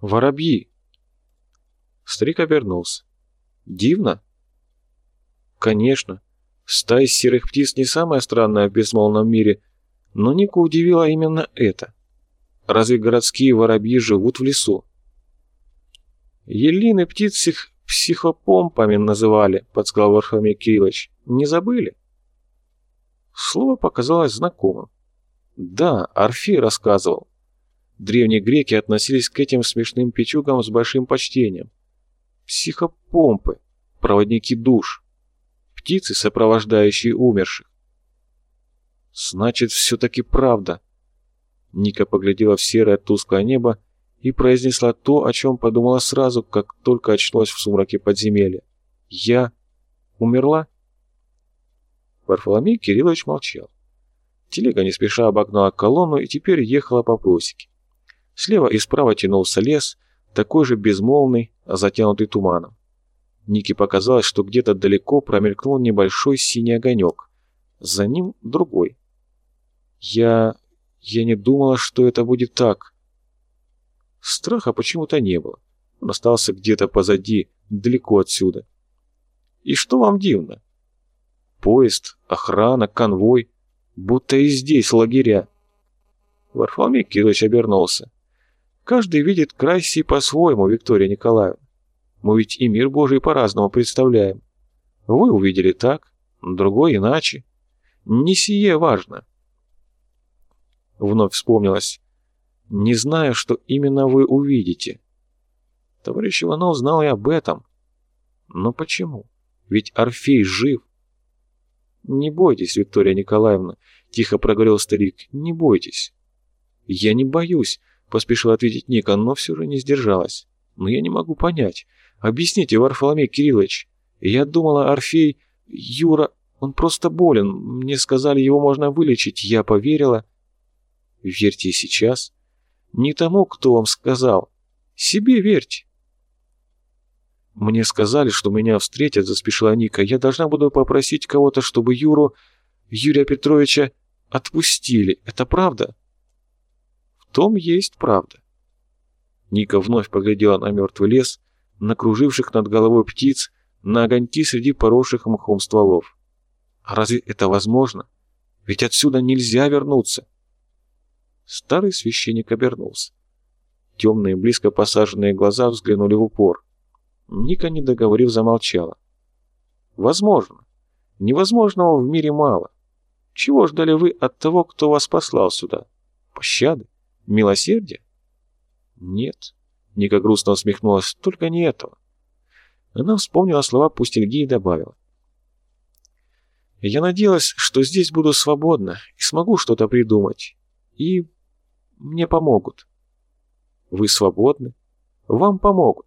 Воробьи!» Старик обернулся. «Дивно?» «Конечно. Стая серых птиц не самая странная в безмолвном мире, но Нику удивило именно это. Разве городские воробьи живут в лесу?» «Елины птиц их психопомпами называли», — подсказал Варфоломей Кириллович. «Не забыли?» Слово показалось знакомым. Да, Орфей рассказывал. Древние греки относились к этим смешным печугам с большим почтением. Психопомпы, проводники душ, птицы, сопровождающие умерших. Значит, все-таки правда. Ника поглядела в серое тусклое небо и произнесла то, о чем подумала сразу, как только очнулась в сумраке подземелья. «Я умерла?» Варфоломей Кириллович молчал. Телега не спеша обогнала колонну и теперь ехала по просеке. Слева и справа тянулся лес, такой же безмолвный, затянутый туманом. Нике показалось, что где-то далеко промелькнул небольшой синий огонек. За ним другой. Я... я не думала, что это будет так. Страха почему-то не было. Он остался где-то позади, далеко отсюда. И что вам дивно? Поезд, охрана, конвой. Будто и здесь лагеря. Варфоломей Кириллович обернулся. Каждый видит край сей по-своему, Виктория Николаевна. Мы ведь и мир Божий по-разному представляем. Вы увидели так, другой иначе. Не сие важно. Вновь вспомнилось. Не знаю, что именно вы увидите. Товарищ Иванов знал и об этом. Но почему? Ведь Орфей жив. «Не бойтесь, Виктория Николаевна», — тихо проговорил старик, — «не бойтесь». «Я не боюсь», — поспешил ответить Ника, но все же не сдержалась. «Но я не могу понять. Объясните, Варфоломей Кириллович. Я думала, Орфей... Юра... Он просто болен. Мне сказали, его можно вылечить. Я поверила». «Верьте сейчас. Не тому, кто вам сказал. Себе верьте». «Мне сказали, что меня встретят», — заспешила Ника. «Я должна буду попросить кого-то, чтобы Юру, Юрия Петровича, отпустили. Это правда?» «В том есть правда». Ника вновь поглядела на мертвый лес, на круживших над головой птиц, на огоньки среди поросших мхом стволов. «А разве это возможно? Ведь отсюда нельзя вернуться!» Старый священник обернулся. Темные, близко посаженные глаза взглянули в упор. Ника, не договорив, замолчала. «Возможно. Невозможного в мире мало. Чего ждали вы от того, кто вас послал сюда? Пощады? Милосердия?» «Нет». Ника грустно усмехнулась. «Только не этого». Она вспомнила слова Пустельги и добавила. «Я надеялась, что здесь буду свободна и смогу что-то придумать. И мне помогут». «Вы свободны? Вам помогут.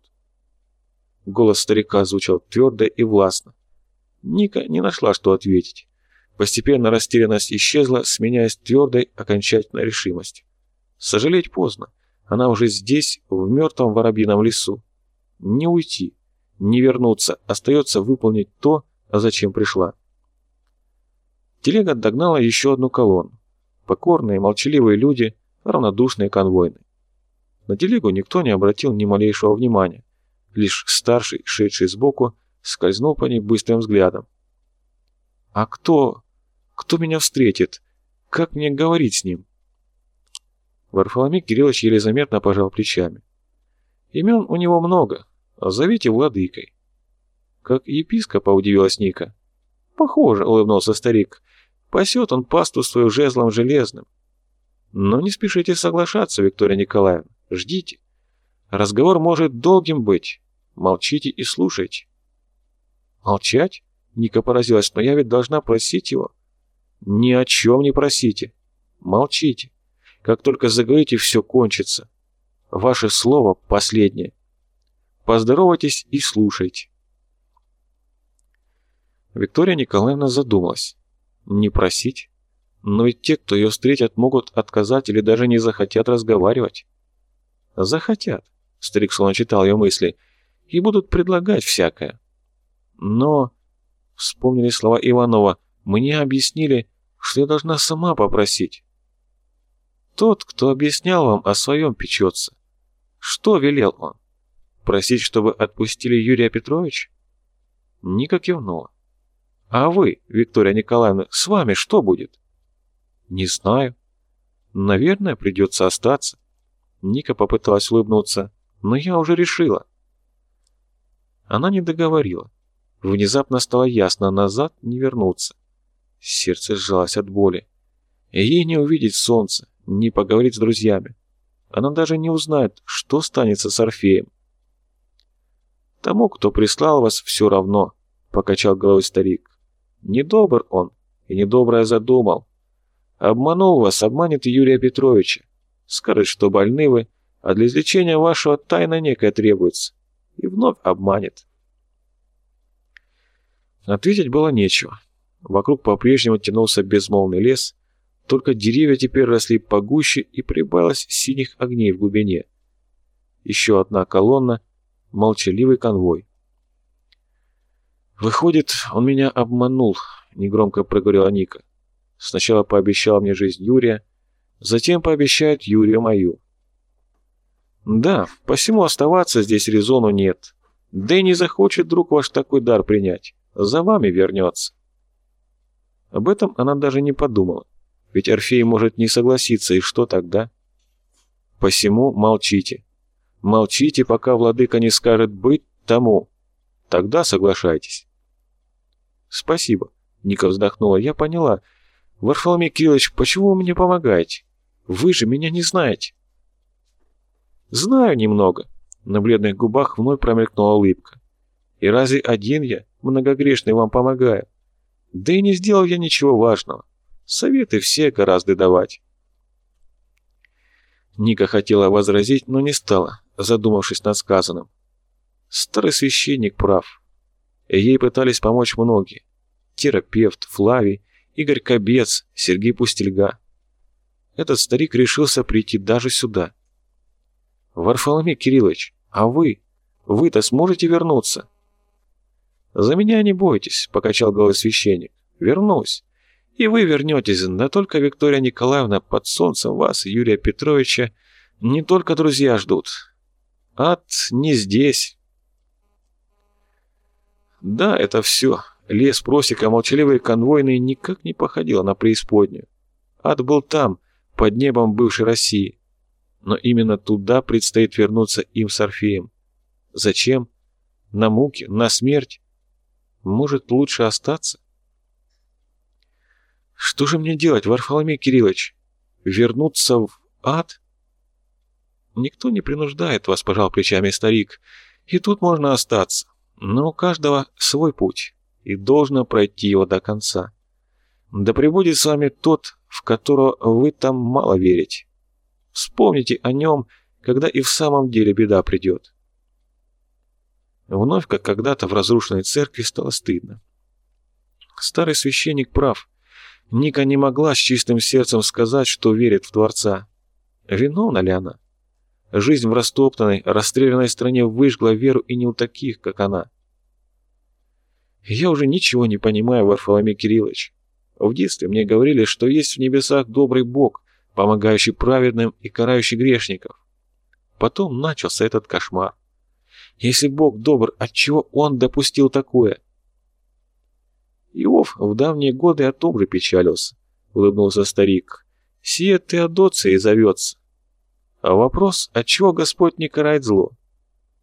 Голос старика звучал твердо и властно. Ника не нашла, что ответить. Постепенно растерянность исчезла, сменяясь твердой, окончательной решимостью. Сожалеть поздно. Она уже здесь, в мертвом воробьином лесу. Не уйти, не вернуться, остается выполнить то, зачем пришла. Телега догнала еще одну колонну. Покорные, молчаливые люди, равнодушные конвойные. На телегу никто не обратил ни малейшего внимания. Лишь старший, шедший сбоку, скользнул по ней быстрым взглядом. «А кто... кто меня встретит? Как мне говорить с ним?» Варфоломей Кириллович еле заметно пожал плечами. «Имен у него много. Зовите владыкой». «Как епископа», — удивилась Ника. «Похоже», — улыбнулся старик. «Пасет он пасту свою жезлом железным». «Но не спешите соглашаться, Виктория Николаевна. Ждите. Разговор может долгим быть. Молчите и слушайте». «Молчать?» — Ника поразилась. «Но я ведь должна просить его». «Ни о чем не просите. Молчите. Как только заговорите, все кончится. Ваше слово последнее. Поздоровайтесь и слушайте». Виктория Николаевна задумалась. Не просить? Но ведь те, кто ее встретят, могут отказать или даже не захотят разговаривать. Захотят. Старик словно читал ее мысли и будут предлагать всякое. Но, вспомнили слова Иванова, мне объяснили, что я должна сама попросить. Тот, кто объяснял вам, о своем печется. Что велел он? Просить, чтобы отпустили Юрия Петровича? Ника кивнула. А вы, Виктория Николаевна, с вами что будет? Не знаю. Наверное, придется остаться. Ника попыталась улыбнуться, но я уже решила. Она не договорила. Внезапно стало ясно, назад не вернуться. Сердце сжалось от боли. Ей не увидеть солнце, не поговорить с друзьями. Она даже не узнает, что станется с Орфеем. «Тому, кто прислал вас, все равно», — покачал головой старик. «Недобр он и недоброе задумал. Обманул вас, обманет и Юрия Петровича. Скажет, что больны вы, а для излечения вашего тайна некая требуется. И вновь обманет». Ответить было нечего. Вокруг по-прежнему тянулся безмолвный лес, только деревья теперь росли погуще и прибавилось синих огней в глубине. Еще одна колонна, молчаливый конвой. «Выходит, он меня обманул», — негромко проговорила Ника. «Сначала пообещал мне жизнь Юрия, затем пообещает Юрию мою». «Да, посему оставаться здесь резону нет. Да и не захочет друг ваш такой дар принять. За вами вернется». Об этом она даже не подумала. Ведь Орфей может не согласиться, и что тогда? Посему молчите. Молчите, пока владыка не скажет «быть тому». Тогда соглашайтесь. Спасибо. Ника вздохнула. Я поняла. Варфоломей Кириллович, почему вы мне помогаете? Вы же меня не знаете. Знаю немного. На бледных губах вновь промелькнула улыбка. И разве один я, многогрешный, вам помогаю? Да и не сделал я ничего важного. Советы все гораздо давать. Ника хотела возразить, но не стала, задумавшись над сказанным. Старый священник прав. Ей пытались помочь многие. Терапевт, Флавий, Игорь Кобец, Сергей Пустельга. Этот старик решился прийти даже сюда. Варфоломей Кириллович, а вы? Вы-то сможете вернуться? «За меня не бойтесь», — покачал головой священник. «Вернусь. И вы вернетесь, да только Виктория Николаевна под солнцем вас и Юрия Петровича не только друзья ждут. Ад не здесь». Да, это все. Лес, просека, молчаливый конвойный никак не походил на преисподнюю. Ад был там, под небом бывшей России. Но именно туда предстоит вернуться им с Орфеем. Зачем? На муки? На смерть? Может, лучше остаться? Что же мне делать, Варфоломей Кириллович? Вернуться в ад? Никто не принуждает вас, пожал плечами старик. И тут можно остаться. Но у каждого свой путь, и должно пройти его до конца. Да пребудет с вами тот, в которого вы там мало верите. Вспомните о нем, когда и в самом деле беда придет. Вновь, как когда-то в разрушенной церкви, стало стыдно. Старый священник прав. Ника не могла с чистым сердцем сказать, что верит в Творца. Виновна ли она? Жизнь в растоптанной, расстрелянной стране выжгла веру и не у таких, как она. Я уже ничего не понимаю, Варфоломей Кириллович. В детстве мне говорили, что есть в небесах добрый Бог, помогающий праведным и карающий грешников. Потом начался этот кошмар. Если Бог добр, отчего Он допустил такое? Иов в давние годы о том же печалился, улыбнулся старик. Сия Теодоция зовется. А вопрос, отчего Господь не карает зло?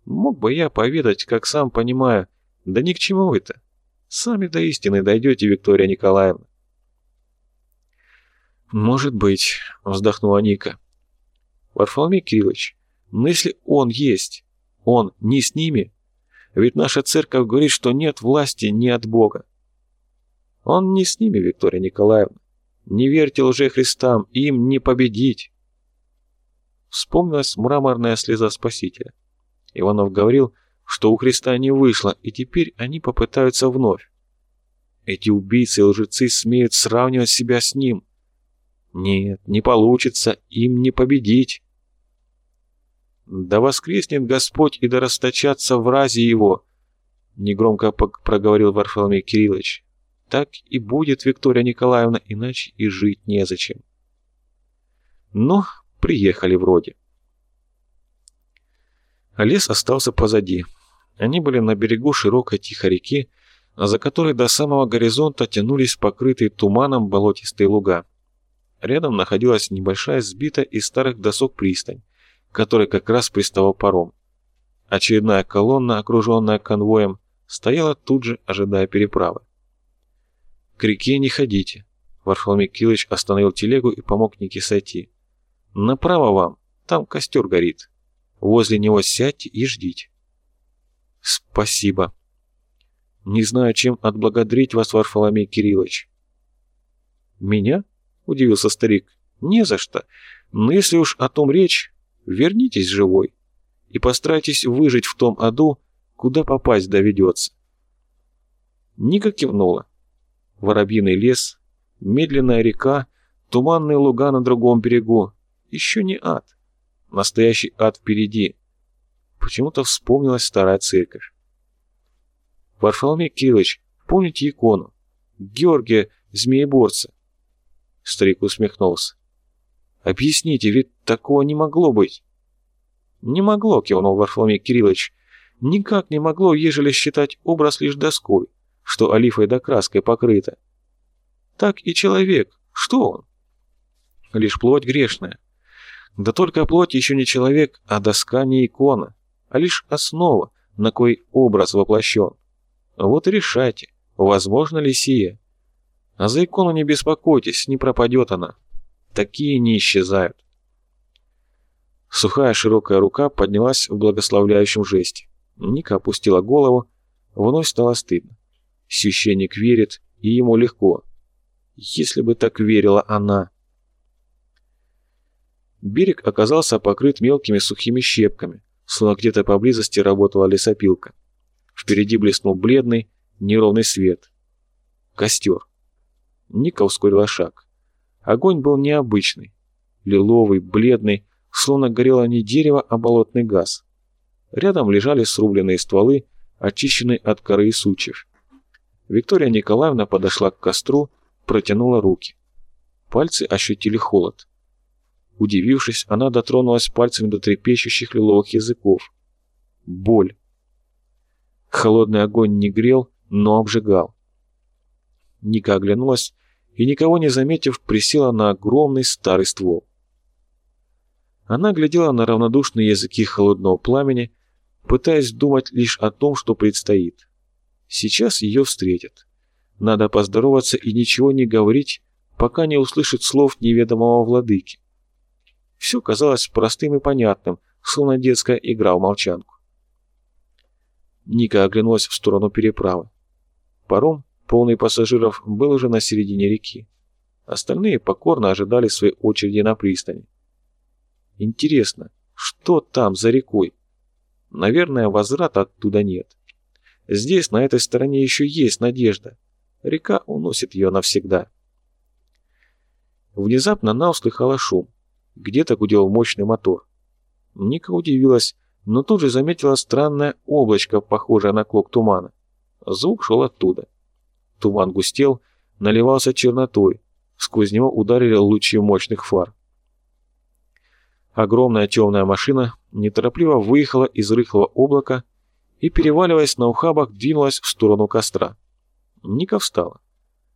Мог бы я поведать, как сам понимаю, да ни к чему это. Сами до истины дойдете, Виктория Николаевна. «Может быть», — вздохнула Ника. «Варфоломей Кириллович, но если он есть, он не с ними? Ведь наша церковь говорит, что нет власти ни от Бога. Он не с ними, Виктория Николаевна. Не верьте лже Христам, им не победить. Вспомнилась мраморная слеза Спасителя. Иванов говорил, что у Христа не вышло, и теперь они попытаются вновь. Эти убийцы и лжецы смеют сравнивать себя с ним. Нет, не получится, им не победить. «Да воскреснет Господь и да расточатся в разе его!» Негромко проговорил Варфоломей Кириллович. «Так и будет, Виктория Николаевна, иначе и жить незачем». Ну, приехали вроде. Лес остался позади. Они были на берегу широкой тихой реки, за которой до самого горизонта тянулись покрытые туманом болотистые луга. Рядом находилась небольшая сбитая из старых досок пристань, которой как раз приставал паром. Очередная колонна, окруженная конвоем, стояла тут же, ожидая переправы. «К реке не ходите», — Варфоломей Килыч остановил телегу и помог Нике сойти. «Направо вам, там костер горит. Возле него сядьте и ждите». «Спасибо», не знаю, чем отблагодарить вас, Варфоломей Кириллович. Меня? Удивился старик. Не за что. Но если уж о том речь, вернитесь живой и постарайтесь выжить в том аду, куда попасть доведется. Ника кивнула. Воробьиный лес, медленная река, туманные луга на другом берегу. Еще не ад. Настоящий ад впереди. Почему-то вспомнилась старая церковь. Варфоломей Кириллович, помните икону? Георгия, змееборца. Старик усмехнулся. Объясните, ведь такого не могло быть. Не могло, кивнул Варфоломей Кириллович. Никак не могло, ежели считать образ лишь доской, что олифой да краской покрыто. Так и человек. Что он? Лишь плоть грешная. Да только плоть еще не человек, а доска не икона, а лишь основа, на кой образ воплощен. Вот и решайте, возможно ли сие. А за икону не беспокойтесь, не пропадет она. Такие не исчезают. Сухая широкая рука поднялась в благословляющем жесте. Ника опустила голову, вновь стало стыдно. Священник верит, и ему легко. Если бы так верила она. Берег оказался покрыт мелкими сухими щепками, словно где-то поблизости работала лесопилка. Впереди блеснул бледный, неровный свет. Костер. Ника ускорила шаг. Огонь был необычный. Лиловый, бледный, словно горело не дерево, а болотный газ. Рядом лежали срубленные стволы, очищенные от коры и сучьев. Виктория Николаевна подошла к костру, протянула руки. Пальцы ощутили холод. Удивившись, она дотронулась пальцами до трепещущих лиловых языков. Боль. Холодный огонь не грел, но обжигал. Ника оглянулась и, никого не заметив, присела на огромный старый ствол. Она глядела на равнодушные языки холодного пламени, пытаясь думать лишь о том, что предстоит. Сейчас ее встретят. Надо поздороваться и ничего не говорить, пока не услышит слов неведомого владыки. Все казалось простым и понятным, словно детская игра в молчанку. Ника оглянулась в сторону переправы. Паром, полный пассажиров, был уже на середине реки. Остальные покорно ожидали своей очереди на пристани. Интересно, что там за рекой? Наверное, возврата оттуда нет. Здесь, на этой стороне, еще есть надежда. Река уносит ее навсегда. Внезапно она услыхала шум. Где-то гудел мощный мотор. Ника удивилась, но тут же заметила странное облачко, похожее на клок тумана. Звук шел оттуда. Туман густел, наливался чернотой, сквозь него ударили лучи мощных фар. Огромная темная машина неторопливо выехала из рыхлого облака и, переваливаясь на ухабах, двинулась в сторону костра. Ника встала.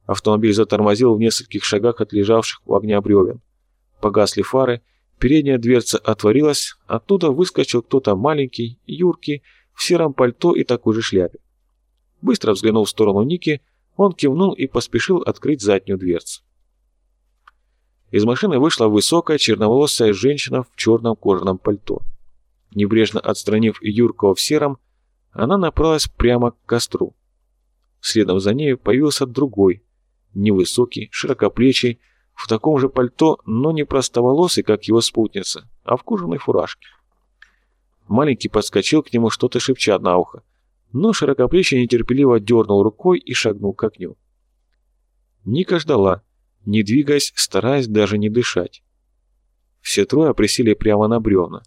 Автомобиль затормозил в нескольких шагах от лежавших у огня бревен. Погасли фары, Передняя дверца отворилась, оттуда выскочил кто-то маленький, юркий, в сером пальто и такой же шляпе. Быстро взглянул в сторону Ники, он кивнул и поспешил открыть заднюю дверцу. Из машины вышла высокая черноволосая женщина в черном кожаном пальто. Небрежно отстранив Юркова в сером, она направилась прямо к костру. Следом за ней появился другой, невысокий, широкоплечий, в таком же пальто, но не простоволосый, как его спутница, а в кожаной фуражке. Маленький подскочил к нему, что-то шепча на ухо, но широкоплечий нетерпеливо дернул рукой и шагнул к огню. Ника ждала, не двигаясь, стараясь даже не дышать. Все трое присели прямо на бревна.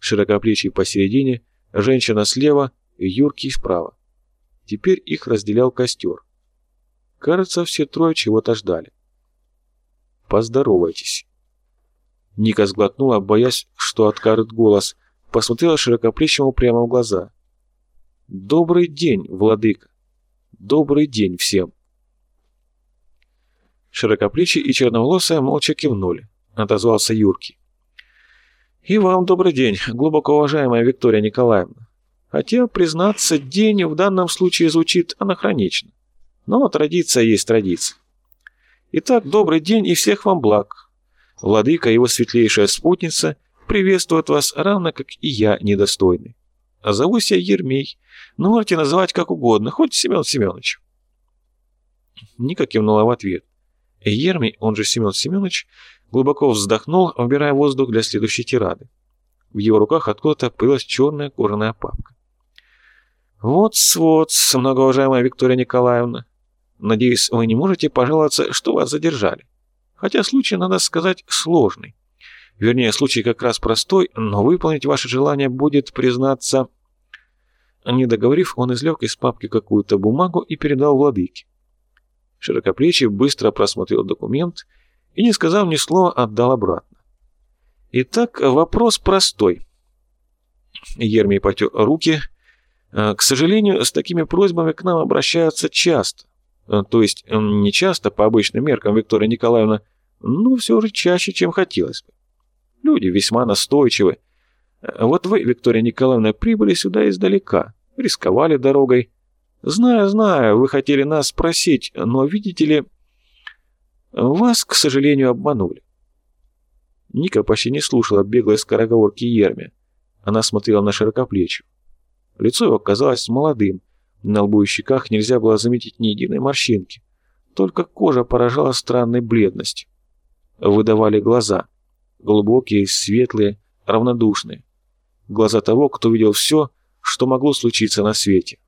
Широкоплечий посередине, женщина слева, Юркий справа. Теперь их разделял костер. Кажется, все трое чего-то ждали. Поздоровайтесь». Ника сглотнула, боясь, что откажет голос, посмотрела широкоплечему прямо в глаза. «Добрый день, владыка! Добрый день всем!» Широкоплечий и черноволосая молча кивнули. Отозвался Юрки. «И вам добрый день, глубоко уважаемая Виктория Николаевна. Хотя, признаться, день в данном случае звучит анахронично. Но традиция есть традиция. Итак, добрый день и всех вам благ. Владыка и его светлейшая спутница приветствуют вас, равно как и я, недостойный. А зовусь я Ермей, но можете называть как угодно, хоть Семен Семенович. Ника кивнула в ответ. Ермий, он же Семен Семенович, глубоко вздохнул, убирая воздух для следующей тирады. В его руках откуда-то появилась черная кожаная папка. «Вот-вот, многоуважаемая Виктория Николаевна, надеюсь, вы не можете пожаловаться, что вас задержали. Хотя случай, надо сказать, сложный. Вернее, случай как раз простой, но выполнить ваше желание будет признаться...» Не договорив, он извлек из папки какую-то бумагу и передал владыке. Широкоплечий быстро просмотрел документ и, не сказав ни слова, отдал обратно. Итак, вопрос простой. Ермий потер руки. «Э, к сожалению, с такими просьбами к нам обращаются часто. Э, то есть, не часто, по обычным меркам, Виктория Николаевна, но все же чаще, чем хотелось бы. Люди весьма настойчивы. Э, вот вы, Виктория Николаевна, прибыли сюда издалека, рисковали дорогой. Знаю, знаю, вы хотели нас спросить, но, видите ли, вас, к сожалению, обманули. Ника почти не слушала беглой скороговорки Ерми. Она смотрела на широкоплечью. Лицо его казалось молодым, на лбу и щеках нельзя было заметить ни единой морщинки. Только кожа поражала странной бледностью. Выдавали глаза. Глубокие, светлые, равнодушные. Глаза того, кто видел все, что могло случиться на свете.